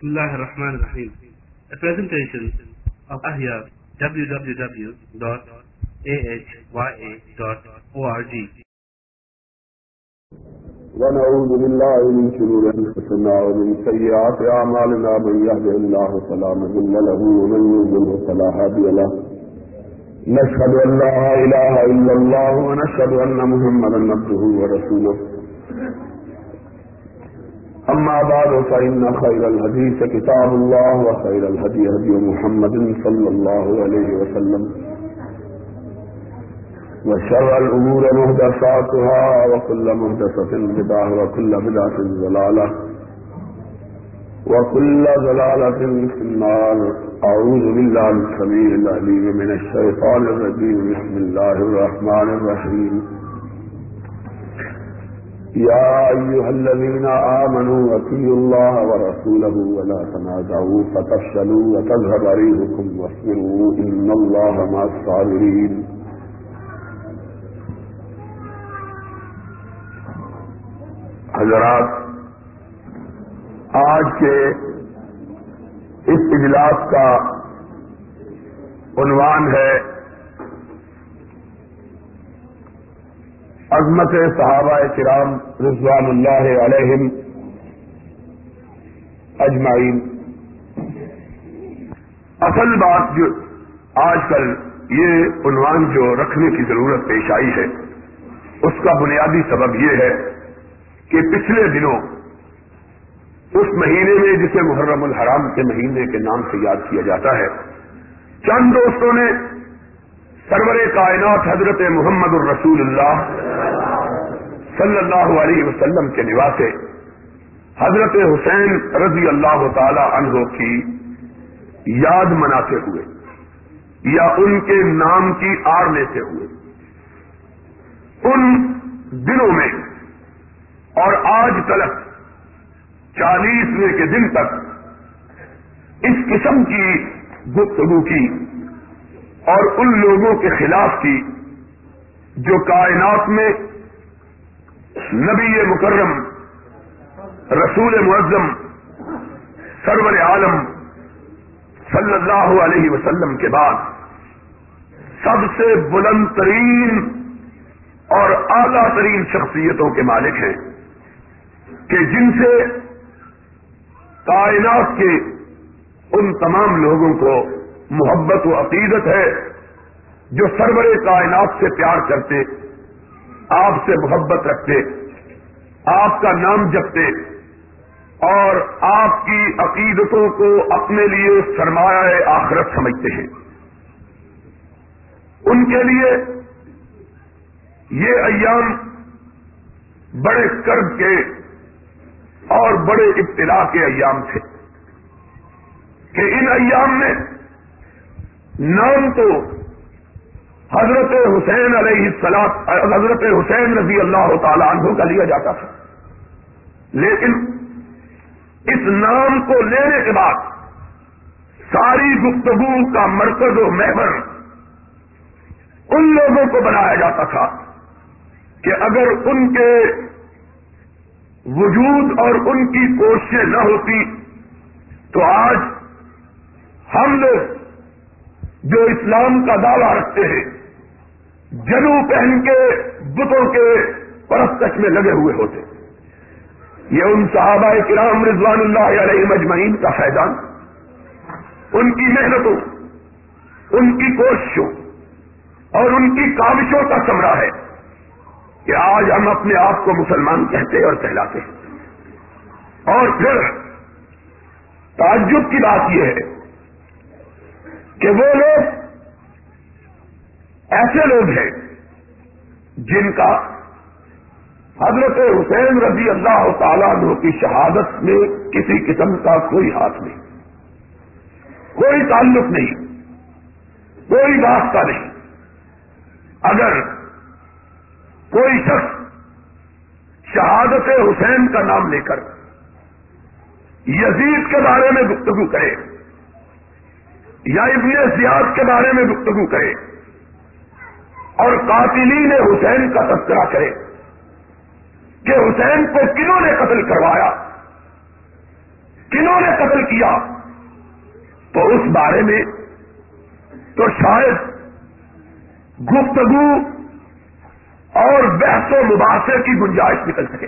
A presentation of Ahya www.ahya.org ونعوذ بالله من شرور انفسنا ومن سيئات اعمالنا من يهده الله فلا مضل له ومن يضلل فلا هادي له. نشهد ان لا اله الا الله ونشهد ان محمدا عبده ورسوله. اما بعد فان خير الحديث كتاب الله، وخير الهدي هدي محمد صلى الله عليه وسلم. وشر الأمور مهدساتها وكل مهدسة بدعة، وكل بدعة ضلالة، وكل ضلالة في النار. أعوذ بالله السميع العليم من الشيطان الرجيم. بسم الله الرحمن الرحيم. يا أيها الذين آمنوا واتقوا الله ورسوله ولا تنازعوا فتفشلوا وتذهب ريحكم واصبروا إن الله مع الصابرين. حضرات، آج کے اس اجلاس کا عنوان ہے عظمت صحابہ کرام رضوان اللہ علیہم اجمعین۔ اصل بات جو آج کل یہ عنوان جو رکھنے کی ضرورت پیش آئی ہے، اس کا بنیادی سبب یہ ہے کہ پچھلے دنوں اس مہینے میں جسے محرم الحرام کے مہینے کے نام سے یاد کیا جاتا ہے، چند دوستوں نے سرور کائنات حضرت محمد الرسول اللہ صلی اللہ علیہ وسلم کے نواسے حضرت حسین رضی اللہ تعالی عنہ کی یاد مناتے ہوئے یا ان کے نام کی آڑ لیتے ہوئے۔ ان دنوں میں اور آج تلک چالیسویں کے دن تک اس قسم کی گفتگو کی اور ان لوگوں کے خلاف کی جو کائنات میں نبی مکرم، رسول معظم، سرور عالم صلی اللہ علیہ وسلم کے بعد سب سے بلند ترین اور اعلی ترین شخصیتوں کے مالک ہیں کہ جن سے کائنات کے ان تمام لوگوں کو محبت و عقیدت ہے جو سرور کائنات سے پیار کرتے آپ سے محبت رکھتے، آپ کا نام جپتے اور آپ کی عقیدتوں کو اپنے لیے سرمایہ آخرت سمجھتے ہیں۔ ان کے لیے یہ ایام بڑے کرب کے اور بڑے ابتلا کے ایام تھے کہ ان ایام میں نام تو حضرت حسین علیہ السلام حضرت حسین رضی اللہ تعالی عنہ کا لیا جاتا تھا۔ لیکن اس نام کو لینے کے بعد ساری گفتگو کا مرکز و محور ان لوگوں کو بنایا جاتا تھا کہ اگر ان کے وجود اور ان کی کوششیں نہ ہوتی تو آج ہم لوگ جو اسلام کا دعوی رکھتے ہیں جنو پہن کے، بتوں کے پرستش میں لگے ہوئے ہوتے۔ یہ ان صحابہ کرام رضوان اللہ علیہ مجمعین کا فیضان۔ ان کی محنتوں، ان کی کوششوں اور ان کی کاوشوں کا سمرا ہے کہ آج ہم اپنے آپ کو مسلمان کہتے اور کہلاتے ہیں۔ اور پھر تعجب کی بات یہ ہے کہ وہ لوگ ایسے لوگ ہیں جن کا حضرت حسین رضی اللہ تعالیٰ عنہ کی شہادت میں کسی قسم کا کوئی ہاتھ نہیں، کوئی تعلق نہیں، کوئی واسطہ نہیں۔ اگر کوئی شخص شہادت حسین کا نام لے کر یزید کے بارے میں گفتگو کرے یا ابن سیاست کے بارے میں گفتگو کرے اور قاتلین حسین کا تذکرہ کرے کہ حسین کو کنہوں نے قتل کروایا، کنہوں نے قتل کیا؟ تو اس بارے میں تو شاید گفتگو اور بحث و مباحثے کی گنجائش نکل سکے۔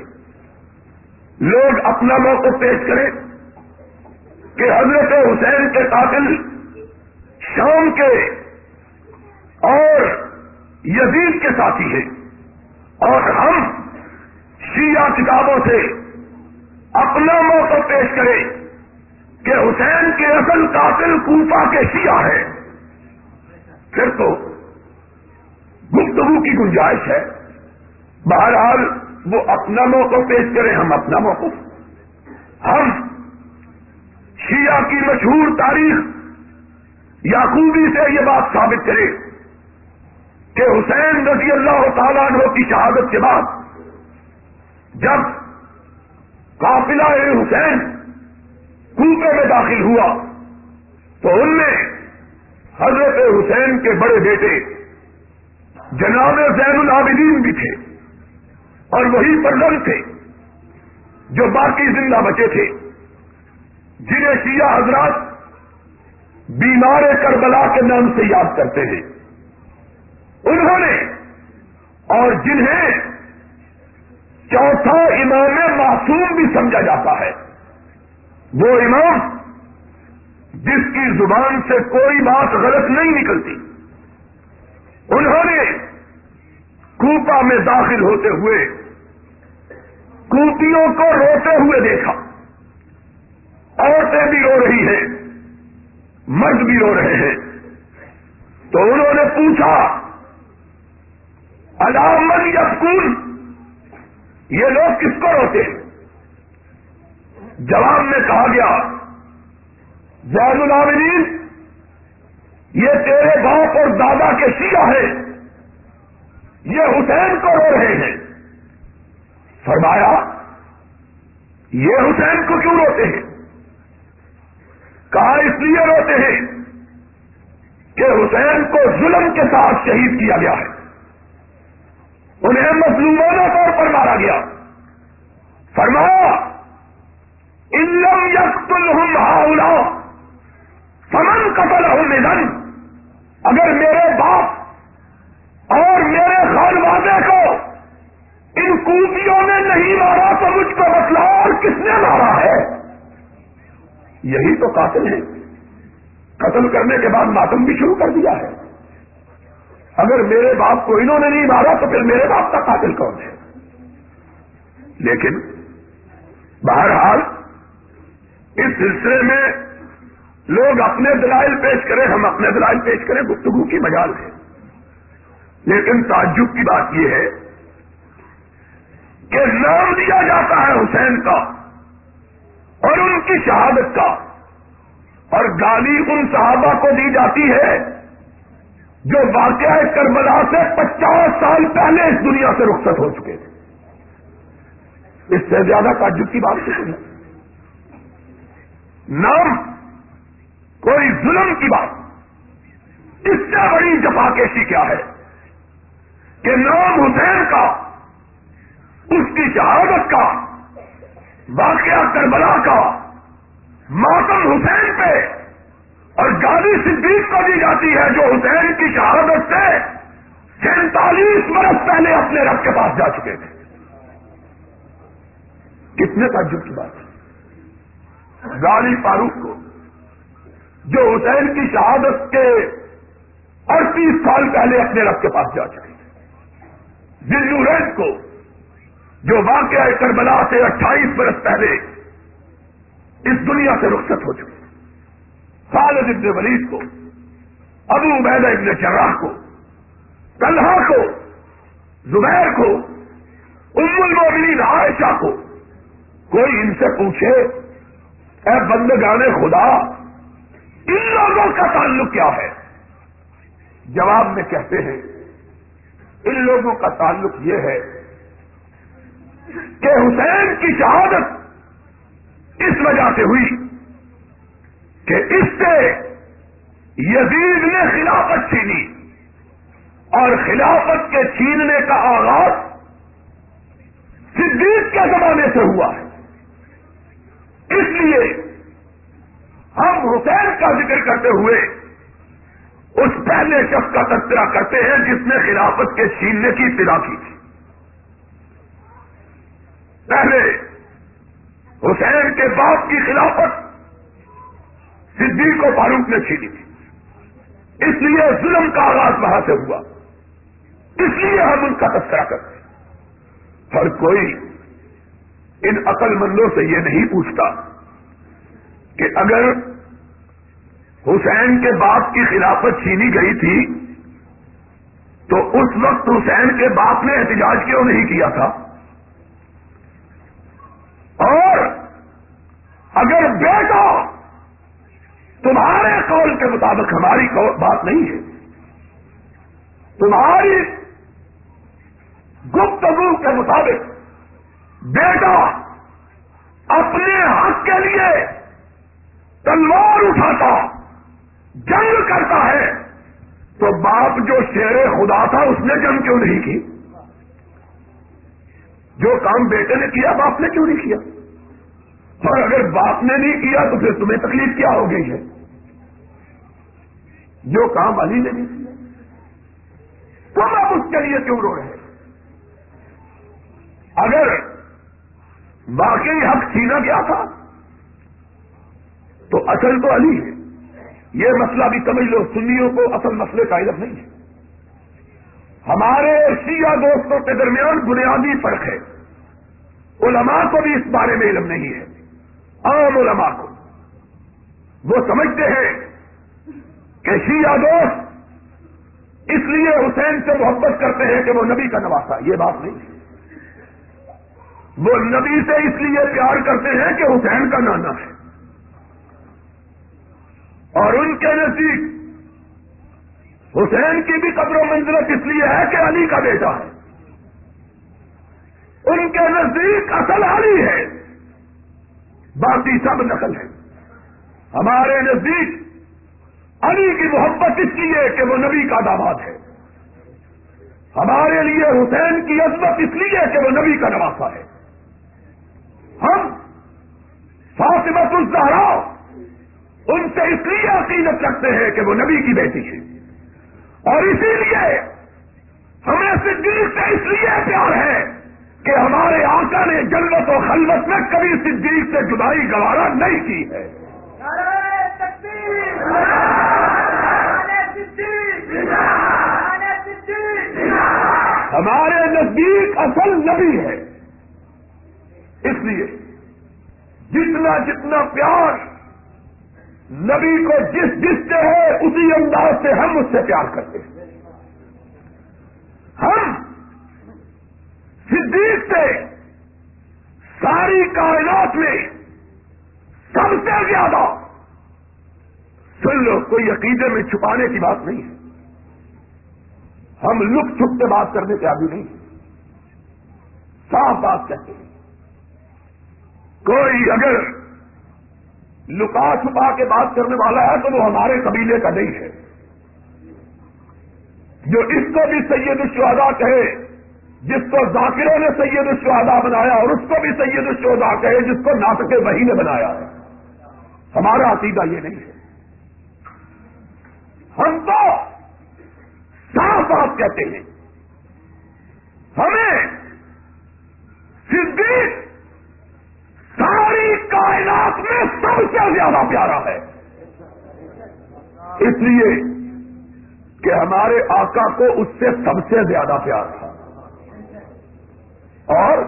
لوگ اپنا موقع پیش کریں کہ حضرت حسین کے قاتل شام کے اور یزید کے ساتھی ہیں۔ اور ہم شیعہ کتابوں سے اپنا موقع پیش کریں کہ حسین کے اصل قاتل کوفہ کے شیعہ ہیں۔ پھر تو گفتگو کی گنجائش ہے۔ بہرحال وہ اپنا موقع پیش کریں، ہم اپنا موقع۔ ہم شیعہ کی مشہور تاریخ یاقوبی سے یہ بات ثابت کرے کہ حسین رضی اللہ تعالیٰ عنہ کی شہادت کے بعد جب قافلہ حسین کوپے میں داخل ہوا، تو ان میں حضرت حسین کے بڑے بیٹے جناب زین العابدین بھی تھے اور وہی پر تھے جو باقی زندہ بچے تھے۔ جنہیں شیعہ حضرات بیمار کربلا کے نام سے یاد کرتے ہیں۔ انہوں نے اور جنہیں چوتھا امام معصوم بھی سمجھا جاتا ہے۔ وہ امام جس کی زبان سے کوئی بات غلط نہیں نکلتی۔ انہوں نے کوپا میں داخل ہوتے ہوئے کوپیوں کو روتے ہوئے دیکھا۔ عورتیں بھی رو رہی ہیں، مرد بھی رو رہے ہیں۔ تو انہوں نے پوچھا علامت یسکول یہ لوگ کس کو روتے ہیں؟ جواب میں کہا گیا زید العابدین، یہ تیرے باپ اور دادا کے شیعہ ہیں، یہ حسین کو رو رہے ہیں۔ فرمایا، یہ حسین کو کیوں روتے ہیں؟ کہا، اس لیے روتے ہیں کہ حسین کو ظلم کے ساتھ شہید کیا گیا ہے۔ انہیں مظلومانہ طور پر مارا گیا۔ فرمایا علم یقل ہوں ہاؤلا سمن قتل ہوں اگر میرے باپ اور میرے خانوادے کو ان کوپیوں نے نہیں مارا تو مجھ کو بتلا اور کس نے مارا ہے؟ یہی تو قاتل ہے قتل کرنے کے بعد ماتم بھی شروع کر دیا ہے۔ اگر میرے باپ کو انہوں نے نہیں مارا تو پھر میرے باپ کا قاتل کون ہے؟ لیکن بہرحال اس سلسلے میں لوگ اپنے دلائل پیش کریں، ہم اپنے دلائل پیش کریں، گفتگو کی مجال ہے۔ لیکن تعجب کی بات یہ ہے کہ نام دیا جاتا ہے حسین کا اور ان کی شہادت کا اور گالی ان صحابہ کو دی جاتی ہے جو واقعہ کربلا سے پچاس سال پہلے اس دنیا سے رخصت ہو چکے تھے۔ اس سے زیادہ تعجب کی بات نہیں۔ نام کوئی ظلم کی بات۔ اس سے بڑی جفاکیشی کیا ہے کہ نام حسین کا، اس کی شہادت کا، واقعہ کربلا کا، ماتم حسین پہ اور گالی صدیق کو دی جاتی ہے جو حسین کی شہادت سے سینتالیس برس پہلے اپنے رب کے پاس جا چکے تھے۔ کتنے تعجب کی بات ہے۔ گالی فاروق کو جو حسین کی شہادت کے اڑتیس سال پہلے اپنے رب کے پاس جا چکے تھے۔ ریڈ کو جو واقعہ کربلا سے اٹھائیس برس پہلے اس دنیا سے رخصت ہو چکے خالد ابن ولید کو، ابو عبیدہ ابن شراہ کو، طلحہ کو، زبیر کو، ام المومنین عائشہ کو۔ کوئی ان سے پوچھے، اے بند گانے خدا، ان لوگوں کا تعلق کیا ہے؟ جواب میں کہتے ہیں، ان لوگوں کا تعلق یہ ہے کہ حسین کی شہادت اس وجہ سے ہوئی کہ اس سے یزید نے خلافت چھینی اور خلافت کے چھیننے کا آغاز صدیق کے زمانے سے ہوا ہے۔ اس لیے ہم حسین کا ذکر کرتے ہوئے اس پہلے شخص کا تذکرہ کرتے ہیں جس نے خلافت کے چھیننے کی ابتدا کی تھی۔ پہلے حسین کے باپ کی خلافت صدیق و فاروق نے چھینی تھی۔ اس لیے ظلم کا آغاز وہاں سے ہوا۔ اس لیے ہم ان کا تذکرہ کرتے ہیں۔ ہر کوئی ان عقل مندوں سے یہ نہیں پوچھتا کہ اگر حسین کے باپ کی خلافت چھینی گئی تھی، تو اس وقت حسین کے باپ نے احتجاج کیوں نہیں کیا تھا؟ اور اگر بیٹا تمہارے قول کے مطابق ہماری بات نہیں ہے۔ تمہاری گفتگو کے مطابق بیٹا اپنے حق کے لیے تلوار اٹھاتا، جنگ کرتا ہے، تو باپ جو شیر خدا تھا اس نے جنگ کیوں نہیں کی؟ جو کام بیٹے نے کیا باپ نے کیوں نہیں کیا؟ اور اگر باپ نے نہیں کیا تو پھر تمہیں تکلیف کیا ہو گئی ہے؟ جو کام علی نے نہیں کیا۔ تم اب اس کے لیے کیوں رو رہے اگر واقعی حق چھینا گیا تھا، تو اصل تو علی ہے۔ یہ مسئلہ بھی سمجھ لو، سنیوں کو اصل مسئلے کا علم نہیں ہے۔ ہمارے شیعہ دوستوں کے درمیان بنیادی فرق ہے۔ علماء کو بھی اس بارے میں علم نہیں ہے۔ عام علماء کو۔ وہ سمجھتے ہیں کہ شیعہ دوست اس لیے حسین سے محبت کرتے ہیں کہ وہ نبی کا نواسا، یہ بات نہیں۔ وہ نبی سے اس لیے پیار کرتے ہیں کہ حسین کا نانا ہے۔ اور ان کے نزدیک حسین کی بھی قبر و منزلت اس لیے ہے کہ علی کا بیٹا ہے۔ ان کے نزدیک اصل علی ہے۔ باقی سب نقل ہے ہمارے نزدیک علی کی محبت اس لیے کہ وہ نبی کا داماد ہے۔ ہمارے لیے حسین کی عزمت اس لیے کہ وہ نبی کا نواسا ہے۔ ہم فاطمت الزہرا ان سے اس لیے عقیدت رکھتے ہیں کہ وہ نبی کی بیٹی ہے اور اسی لیے ہمیں صدیق سے اس لیے پیار ہے کہ ہمارے آقا نے جنت و خلوت میں کبھی صدیق سے جدائی گوارا نہیں کی ہے۔ ہمارے نزدیک اصل نبی ہے۔ اس لیے جتنا جتنا پیار نبی کو جس جس سے ہے، اسی انداز سے ہم اس سے پیار کرتے ہیں ہم صدیق سے ساری کائنات میں سب سے زیادہ سن لو کوئی عقیدے میں چھپانے کی بات نہیں ہے۔ ہم لک چھپ کے بات کرنے کے آدمی نہیں صاف بات کہتے ہیں۔ کوئی اگر لکا چھپا کے بات کرنے والا ہے تو وہ ہمارے قبیلے کا نہیں ہے۔ جو اس کو بھی سید الشہدا کہے جس کو ذاکروں نے سید الشہدا بنایا اور اس کو بھی سید الشہدا کہے، جس کو ناٹک وہی نے بنایا ہے۔ ہمارا عقیدہ یہ نہیں ہے۔ ہم تو صاف بات کہتے ہیں۔ ہمیں صدیق ساری کائنات میں سب سے زیادہ پیارا ہے۔ اس لیے کہ ہمارے آقا کو اس سے سب سے زیادہ پیار تھا اور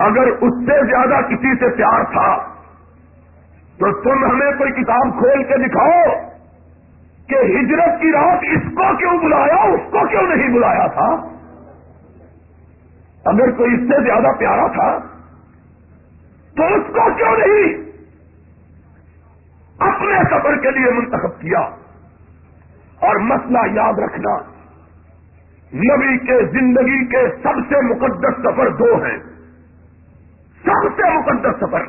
اگر اس سے زیادہ کسی سے پیار تھا، تو تم ہمیں کوئی کتاب کھول کے دکھاؤ کہ ہجرت کی رات اس کو کیوں بلایا، اس کو کیوں نہیں بلایا تھا؟ اگر کوئی اس سے زیادہ پیارا تھا، تو اس کو کیوں نہیں؟ اپنے سفر کے لیے منتخب کیا۔ اور مسئلہ یاد رکھنا، نبی کے زندگی کے سب سے مقدس سفر دو ہیں۔ سب سے مقدس سفر،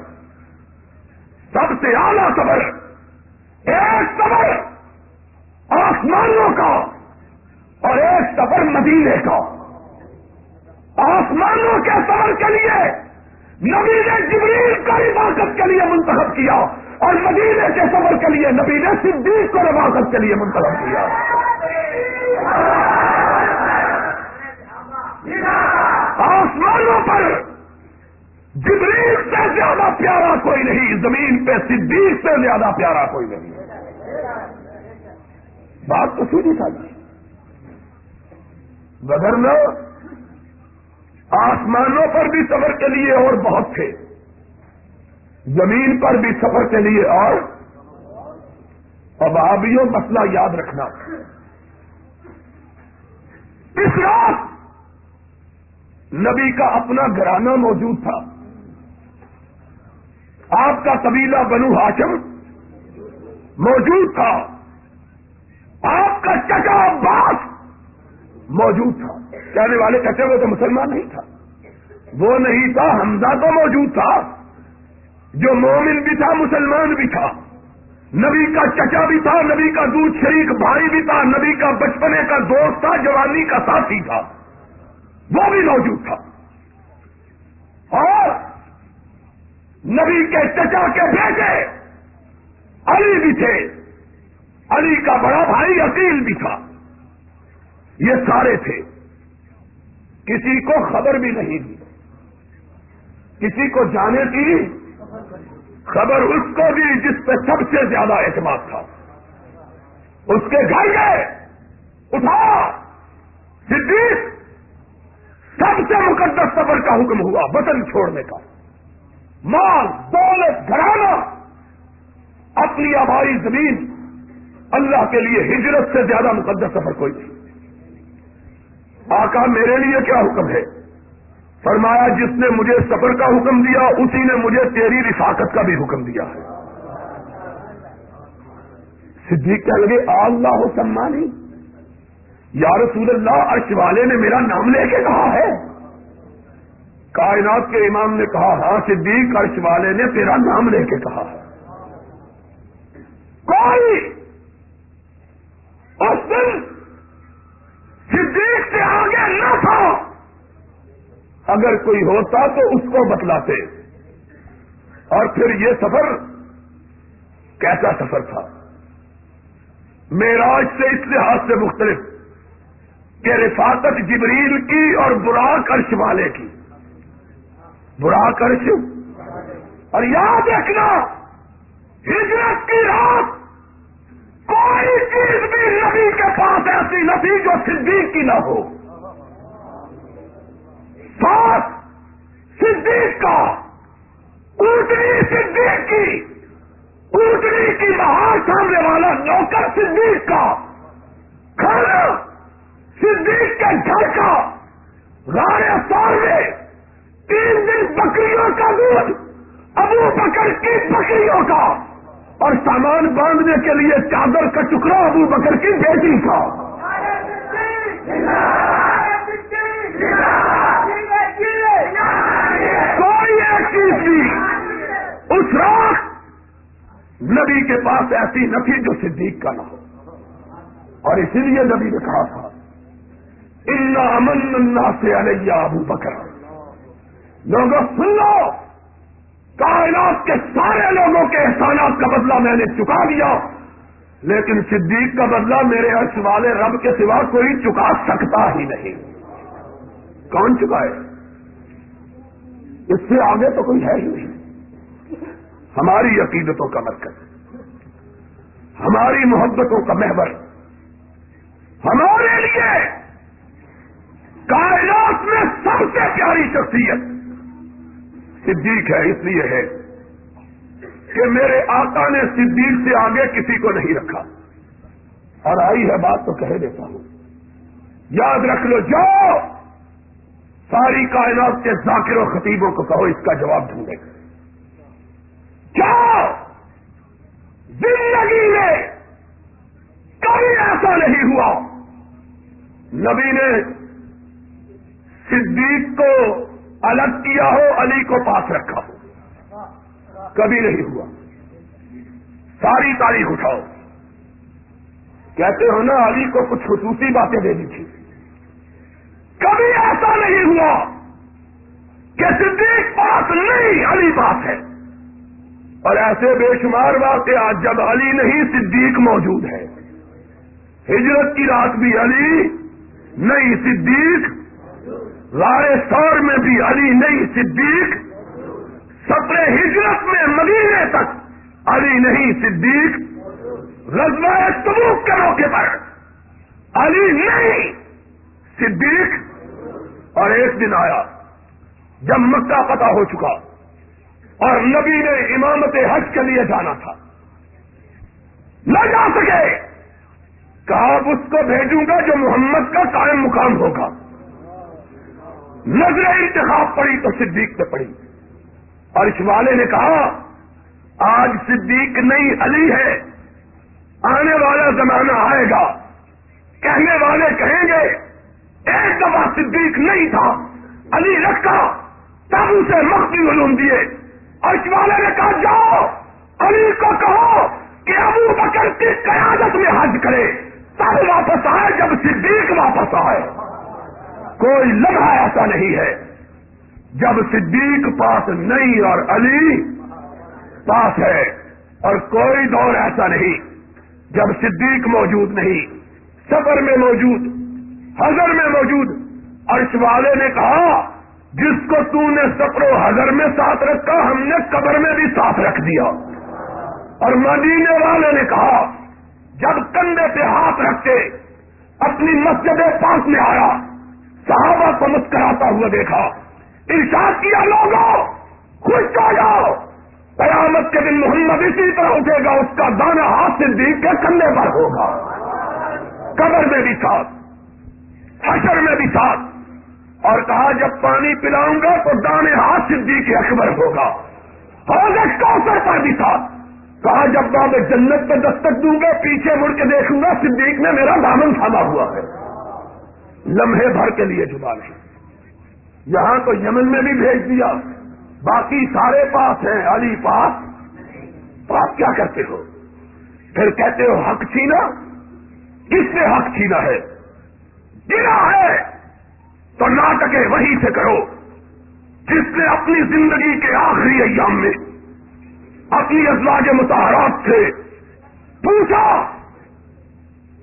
سب سے اعلی سفر، ایک سفر آسمانوں کا اور ایک سفر مدینے کا۔ آسمانوں کے سفر کے لیے نبی نے جبریل کو رفاقت کے لیے منتخب کیا اور مدینے کے سفر کے لیے نبی نے صدیق کو رفاقت کے لیے منتخب کیا۔ آسمانوں پر جبریل سے زیادہ پیارا کوئی نہیں، زمین پہ صدیق سے زیادہ پیارا کوئی نہیں۔ بات تو سیدھی تھا جی۔ بدرنا آسمانوں پر بھی سفر کے لیے اور بہت تھے۔ زمین پر بھی سفر کے لیے اور۔ اب آبیوں مسئلہ یاد رکھنا۔ اس رات نبی کا اپنا گھرانہ موجود تھا۔ آپ کا قبیلہ بنو ہاشم موجود تھا۔ آپ کا چچا عباس موجود تھا۔ کہنے والے کہتے وہ تو مسلمان نہیں تھا۔ وہ نہیں تھا، حمزہ تو موجود تھا۔ جو مومن بھی تھا، مسلمان بھی تھا۔ نبی کا چچا بھی تھا، نبی کا دودھ شریک، بھائی بھی تھا، نبی کا بچپنے کا دوست تھا، جوانی کا ساتھی تھا۔ وہ بھی موجود تھا اور نبی کے چچا کے بیٹے علی بھی تھے۔ علی کا بڑا بھائی عقیل بھی تھا۔ یہ سارے تھے۔ کسی کو خبر بھی نہیں دی۔ کسی کو جانے کی خبر اس کو دی جس پہ سب سے زیادہ اعتماد تھا۔ اس کے گھر گئے۔ اٹھا۔ صدیق، سب سے مقدس سفر کا حکم ہوا۔ وطن چھوڑنے کا۔ مال، دولت، گھرانا، اپنی آبائی زمین، اللہ کے لیے ہجرت سے زیادہ مقدس سفر کوئی نہیں۔ آقا میرے لیے کیا حکم ہے؟ فرمایا، جس نے مجھے سفر کا حکم دیا، اسی نے مجھے تیری رفاقت کا بھی حکم دیا ہے۔ صدیق کیا لگے اللہ ہو سمانی یا رسول اللہ، عرش والے نے میرا نام لے کے کہا ہے۔ کائنات کے امام نے کہا ہاں صدیق عرش والے نے تیرا نام لے کے کہا ہے۔ کوئی اس دن صدیق سے آگے نہ تھا۔ اگر کوئی ہوتا تو اس کو بتلاتے۔ اور پھر یہ سفر کیسا سفر تھا؟ میراج سے اس لحاظ سے مختلف کہ رفاقت جبریل کی اور برا کرش والے کی۔ برا کر کرش اور یاد رکھنا، ہجرت کی رات کوئی چیز بھی نبی کے پاس ایسی نبی جو صدیق کی نہ ہو۔ ساتھ صدیق کا، اونٹنی صدیق کی اونٹنی کی مہار سامنے والا نوکر صدیق کا۔ کھانا صدیق کے گھر کا۔ غار سال میں تین دن بکریوں کا دودھ، ابو بکر کی بکریوں کا۔ اور سامان باندھنے کے لیے چادر کا ٹکڑا ابو بکر کی بیٹی تھا کوئی ایک چیز تھی اس رات نبی کے پاس ایسی نہ تھی جو صدیق کا نہ ہو۔ اور اسی لیے نبی نے کہا تھا، ان امن اللہ سے علیہ ابو بکر۔ لوگوں، سن لو! کائنات کے سارے لوگوں کے احسانات کا بدلہ میں نے چکا دیا لیکن صدیق کا بدلہ میرے عرش والے رب کے سوا کوئی چکا سکتا ہی نہیں۔ کون چکائے اس سے آگے تو کوئی ہے ہی نہیں۔ ہماری عقیدتوں کا مرکز۔ ہماری محبتوں کا محور۔ ہمارے لیے کائنات میں سب سے پیاری شخصیت۔ صدیق ہے، اس لیے ہے کہ میرے آقا نے صدیق سے آگے کسی کو نہیں رکھا۔ اور آئی ہے بات تو کہہ دیتا ہوں۔ یاد رکھ لو، جو ساری کائنات کے ذاکر و خطیبوں کو کہو، اس کا جواب ڈھونڈے۔ کیا زندگی میں کبھی ایسا نہیں ہوا، نبی نے صدیق کو الگ کیا ہو، علی کو پاس رکھا ہو۔ کبھی نہیں ہوا۔ ساری تاریخ اٹھاؤ۔ کہتے ہو نا، علی کو کچھ خصوصی باتیں دینی تھی۔ کبھی ایسا نہیں ہوا کہ صدیق پاس نہیں علی پاس ہے۔ اور ایسے بے شمار واقعات جب علی نہیں، صدیق موجود ہے۔ ہجرت کی رات بھی علی، نہیں، صدیق غار سور میں بھی علی نہیں، صدیق سپرے ہجرت میں مدینے تک علی نہیں، صدیق رضوا تبوک کے موقع پر علی نہیں، صدیق۔ اور ایک دن آیا جب مکہ پتہ ہو چکا اور نبی نے امامت حج کے لیے جانا تھا۔ نہ جا سکے، کہا اس کو بھیجوں گا جو محمد کا قائم مقام ہوگا۔ نظر انتخاب پڑی تو صدیق پہ پڑی۔ اور اس والے نے کہا، آج صدیق نہیں، علی ہے۔ آنے والا زمانہ آئے گا۔ کہنے والے کہیں گے، ایک دفعہ صدیق نہیں تھا، علی رکھا، تب اسے مختی علوم دیے۔ اور اس والے نے کہا، جاؤ، علی کو کہو کہ ابو بکر کی قیادت میں حج کرے۔ تب واپس آئے، جب صدیق واپس آئے۔ کوئی لمحہ ایسا نہیں ہے جب صدیق پاس نہیں اور علی پاس ہے اور کوئی دور ایسا نہیں جب صدیق موجود نہیں، سفر میں موجود، حضر میں موجود۔ اور اس والے نے کہا، جس کو تو نے سفر و حضر میں ساتھ رکھا، ہم نے قبر میں بھی ساتھ رکھ دیا۔ اور مدینے والے نے کہا، جب کندھے پہ ہاتھ رکھ کے اپنی مسجد پاس میں آیا صحابہ کو مسکراتا ہوا دیکھا۔ ارشاد کیا لوگوں، خوش ہو جاؤ۔ قیامت کے دن محمد اسی طرح اٹھے گا، اس کا دانا ہاتھ سے دیکھ کے کندھے پر ہوگا۔ قبر میں بھی ساتھ، حشر میں بھی ساتھ۔ اور کہا، جب پانی پلاؤں گا تو دانے ہاتھ صدیق اکبر ہوگا۔ کوثر پر بھی تھا کہا، جب باب جنت پہ دستک دوں گا، پیچھے مڑ کے دیکھوں گا، صدیق نے میرا دامن تھاما ہوا ہے۔ لمحے بھر کے لیے جمع نہیں یہاں تو یمن میں بھی بھیج دیا۔ باقی سارے پاس ہیں۔ علی پاس۔ تو آپ کیا کرتے ہو؟ پھر کہتے ہو، حق چھینا؟ کس نے حق چھینا ہے؟ گرا ہے۔ تو ناٹکے وہیں سے کرو۔ جس نے اپنی زندگی کے آخری ایام میں اپنی ازواج متحرات سے پوچھا،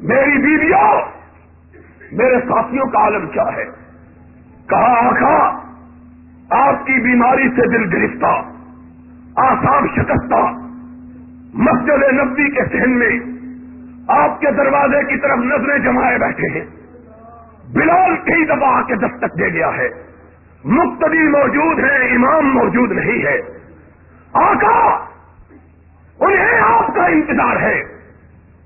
میری بیویوں میرے ساتھیوں کا عالم کیا ہے؟ کہا آخا آپ کی بیماری سے دل گرفتہ آسام شکستہ، مسجد نبی کے سہن میں آپ کے دروازے کی طرف نظریں جمائے بیٹھے ہیں۔ بلال کئی دفعہ آ کے دستک دے گیا ہے۔ مقتدی موجود ہے امام موجود نہیں ہے۔ آقا، انہیں آپ کا انتظار ہے۔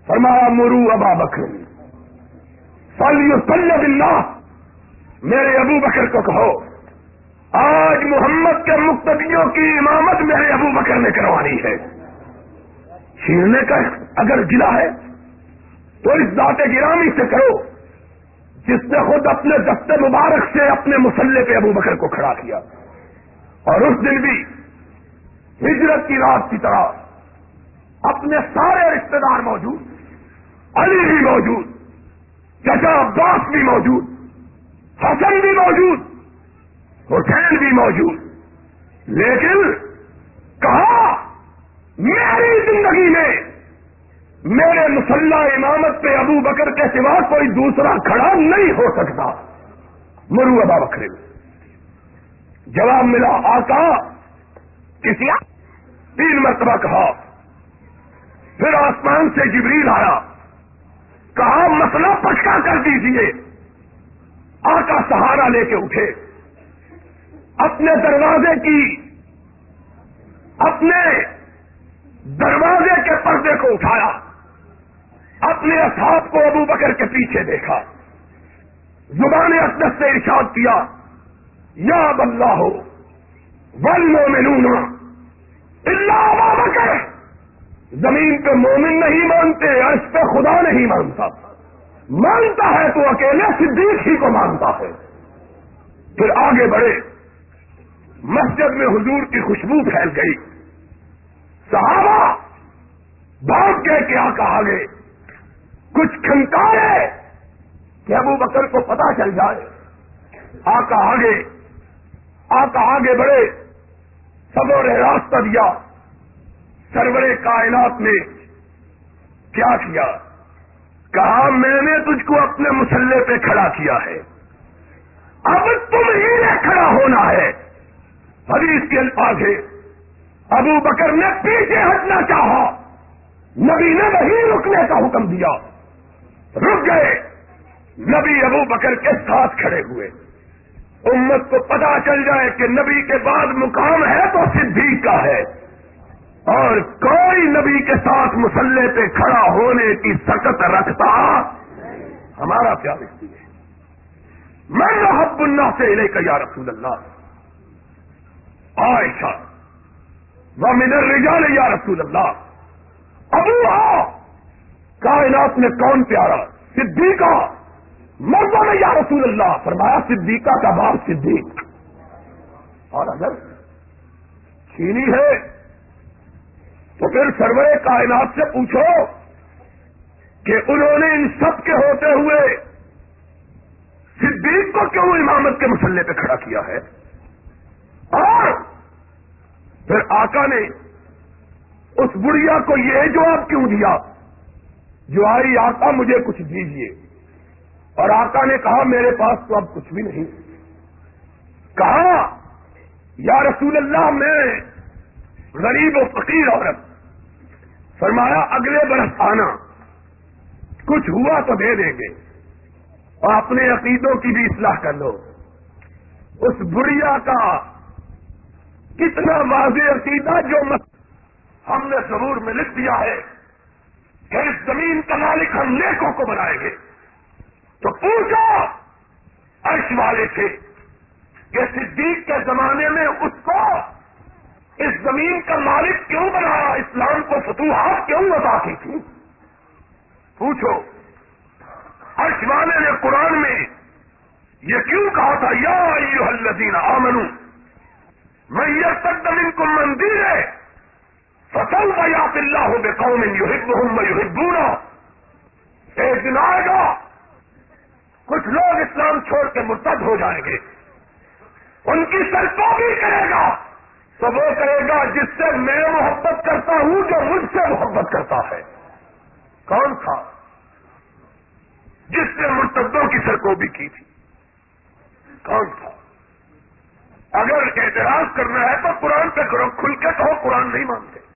فرمایا، مرو ابا بکر۔ اللہ میرے ابو بکر کو کہو، آج محمد کے مقتدیوں کی امامت میرے ابو بکر نے کروانی ہے۔ چھیڑنے کا اگر گلا ہے، تو اس داتے گرامی سے کرو، جس نے خود اپنے دفتے مبارک سے اپنے مسلح پہ ابو بکر کو کھڑا کیا۔ اور اس دن بھی ہجرت کی رات کی طرح اپنے سارے رشتے دار موجود، علی بھی موجود چچا عباس بھی موجود، حسن بھی موجود، حسین بھی موجود، لیکن کہا، میری زندگی میں میرے مسلح امامت پہ ابو بکر کے سوا کوئی دوسرا کھڑا نہیں ہو سکتا۔ مرو ابا بکرے جواب ملا، آقا، کسی تین مرتبہ کہا۔ پھر آسمان سے جبریل آیا۔ کہا، مسئلہ پچکا کر دیجیے آقا سہارا لے کے اٹھے۔ اپنے دروازے کی، اپنے دروازے کے پردے کو اٹھایا۔ اپنے اصحاب کو ابو بکر کے پیچھے دیکھا۔ زبان اقدس سے ارشاد کیا، یا بلّہ ہو ول مومنون اللہ ابا بکر۔ زمین پہ مومن نہیں مانتے اس پہ خدا نہیں مانتا۔ مانتا ہے تو اکیلے، صدیق ہی کو مانتا ہے۔ پھر آگے بڑھے۔ مسجد میں حضور کی خوشبو پھیل گئی۔ صحابہ بھاگ کے کیا کہا گئے؟ کچھ کھنکارے کہ ابو بکر کو پتا چل جائے۔ آقا آگے آقا آگے بڑھے۔ سبوں نے راستہ دیا۔ سرور کائنات نے کیا کیا؟ کہا، میں نے تجھ کو اپنے مسلح پہ کھڑا کیا ہے۔ اب تم ہی نے کھڑا ہونا ہے۔ حدیث کے الفاظ ہے ابو بکر نے پیچھے ہٹنا چاہا۔ نبی نے وہی رکنے کا حکم دیا۔ رک گئے۔ نبی ابو بکر کے ساتھ کھڑے ہوئے۔ امت کو پتا چل جائے کہ نبی کے بعد مقام ہے تو صدیق کا ہے۔ اور کوئی نبی کے ساتھ مسلح پہ کھڑا ہونے کی سکت رکھتا، ہمارا پیار اس لیے میں محب اللہ سے لے کر یا رسول اللہ؟ عائشہ وہ منر رجال یا رسول اللہ؟ ابو آ، کائنات میں کون پیارا؟ صدیقہ۔ مردوں میں یا رسول اللہ؟ فرمایا، صدیقہ کا باپ صدیق۔ اور اگر چینی ہے تو پھر سرور کائنات سے پوچھو کہ انہوں نے ان سب کے ہوتے ہوئے صدیق کو کیوں امامت کے مسلح پہ کھڑا کیا ہے؟ اور پھر آقا نے اس بڑھیا کو یہ جواب کیوں دیا؟ جو آئی، آقا مجھے کچھ دیجیے اور آقا نے کہا، میرے پاس تو اب کچھ بھی نہیں۔ کہا، یا رسول اللہ، میں غریب و فقیر عورت فرمایا، اگلے برس آنا۔ کچھ ہوا تو دے دیں گے۔ اور اپنے عقیدوں کی بھی اصلاح کر لو۔ اس بڑھیا کا کتنا واضح عقیدہ جو ہم نے ضرور میں لکھ دیا ہے کہ اس زمین کا مالک ہم نیکوں کو بنائیں گے۔ تو پوچھو عرش والے سے کہ صدیق کے زمانے میں اس کو اس زمین کا مالک کیوں بنایا اسلام کو فتوحات کیوں ادا کی تھی؟ پوچھو۔ عرش والے نے قرآن میں یہ کیوں کہا تھا؟ یا الذین آمنو میں یہ تک کو مندر ہے فصل کا اللہ ہو بے قوم یو ایک دن آئے گا، کچھ لوگ اسلام چھوڑ کے مرتد ہو جائیں گے۔ ان کی سرکو بھی کرے گا۔ تو وہ کہے گا جس سے میں محبت کرتا ہوں جو مجھ سے محبت کرتا ہے۔ کون تھا؟ جس نے مرتدوں کی سرکوبی کی تھی۔ کون تھا؟ اگر اعتراض کرنا ہے تو قرآن پہ کرو کھل کے کہو، قرآن نہیں مانتے۔